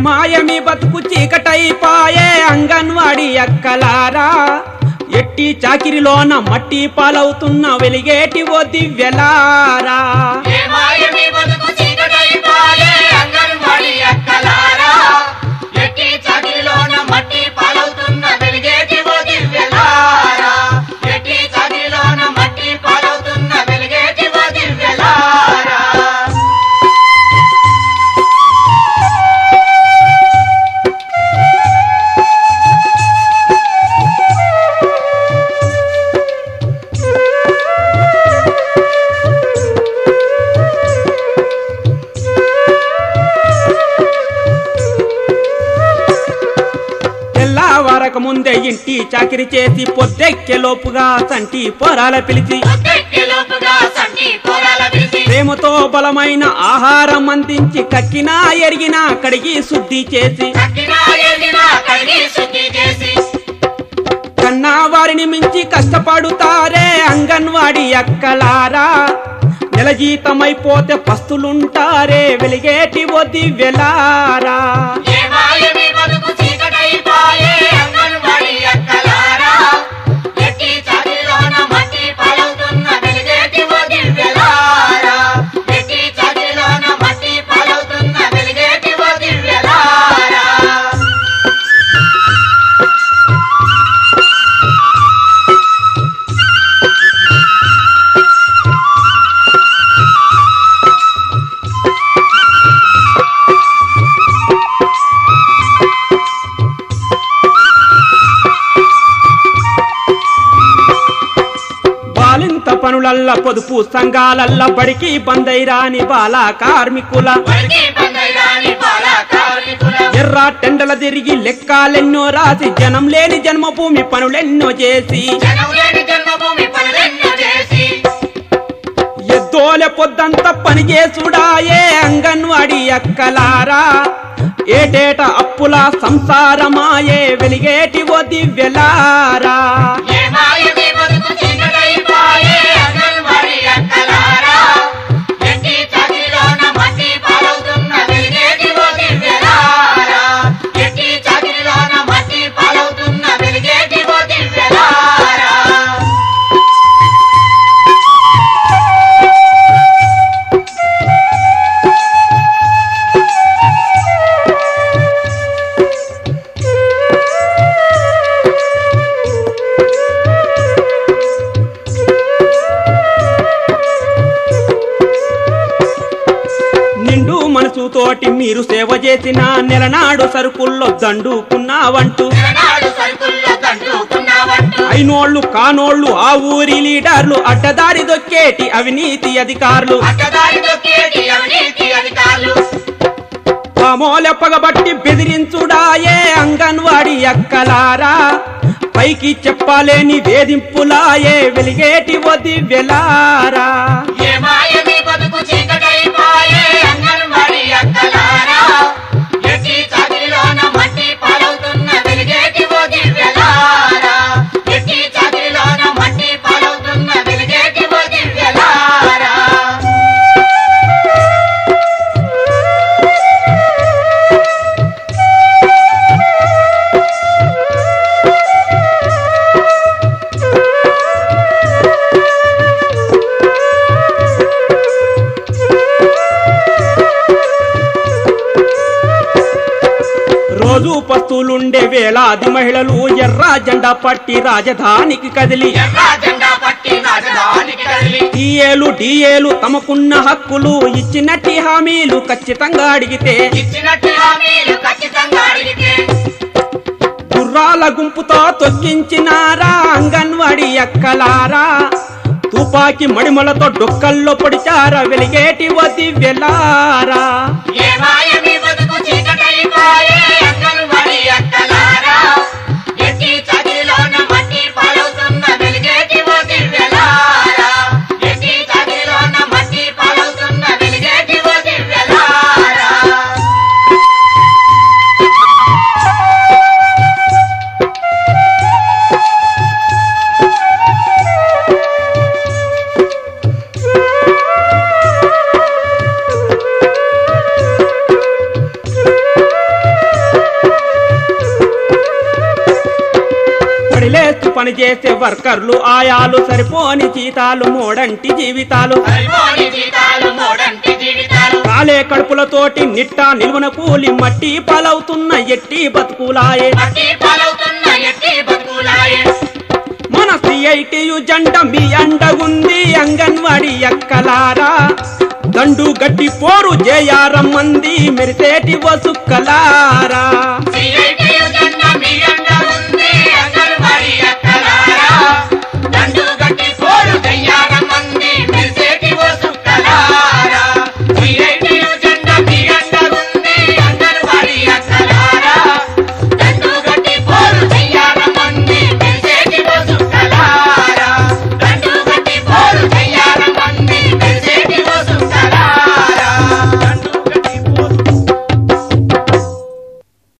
మాయమి బతుకు చీకటైపాయే అంగన్వాడి అక్కలారా. ఎట్టి చాకిరిలోన మట్టి పాలవుతున్న వెలిగేటి ఓ దివ్యలారా. ముందే ఇంటి చాకిరి చేసి పొద్దెక్కే లోపుగా సంటి పోరాల పిలిచి. పొద్దెక్కేలోపుగా సంటి పోరాల విరిసి, ప్రేమతో బలమైన ఆహారం అందించి కక్కినా ఎరిగినా కడిగి శుద్ధి చేసి. కన్నా వారిని మించి కష్టపడుతారే అంగన్వాడి అక్కలారా. నెల జీతమైపోతే పస్తులుంటారే వెలిగేటి ఓ దివ్యలారా. పనులల్ల పొదుపు సంఘాలల్ల బడికి బందైరాని బాల కార్మికుల. ఎర్ర టెండల తిరిగి లెక్కాలెన్నో రాసి జనం లేని జన్మభూమి పనులెన్నో చేసి. జనం లేని జన్మభూమి పనులెన్నో చేసి. ఎద్దోలె పొద్దంత పని చేసుడాయే అంగన్వాడి అక్కలారా? ఏటేట అప్పుల సంసారమాయే వెలిగేటి ఓ దివ్యలారా? మనసుతోటి మీరు సేవ చేసిన నెలనాడు సరుకుల్లో దండుకున్నావంటూ అయినోళ్ళు కానోళ్ళు ఆ ఊరి లీడర్లు అడ్డదారి దొక్కేటి అవినీతి అధికారులు. పగబట్టి బెదిరించుడాయే అంగన్వాడి అక్కలారా? పైకి చెప్పలేని వేధింపులాయే వెలిగేటి ఓ దివ్యలారా రోజు పస్తులుండే వేలాది మహిళలు ఎర్ర జెండా పట్టి రాజధానికి కదిలి. టీఏలు డిఏలు తమకున్న హక్కులు ఇచ్చినట్టి హామీలు ఖచ్చితంగా అడిగితే. గుర్రాల గుంపుతో తొక్కించినారా అంగన్వాడి అక్కలారా? తుపాకి మడిమలతో డొక్కల్లో పొడిచారా వెలిగేటి ఓ దివ్యలారా చేసే వర్కర్లు ఆయాలు సరిపోని జీతాలు మోడంటి జీవితాలు. కాలే కడుపులతోటి నిట్ట నిలువన కూలి మట్టి పాలవుతున్న ఎట్టి బతుకులాయే. మన సిఐటియు జెండ మీ అండగుంది అంగన్వాడి ఎక్కలారా దండు గట్టి పోరు జయారం మంది మెరిసేటి వసుక్కలారా.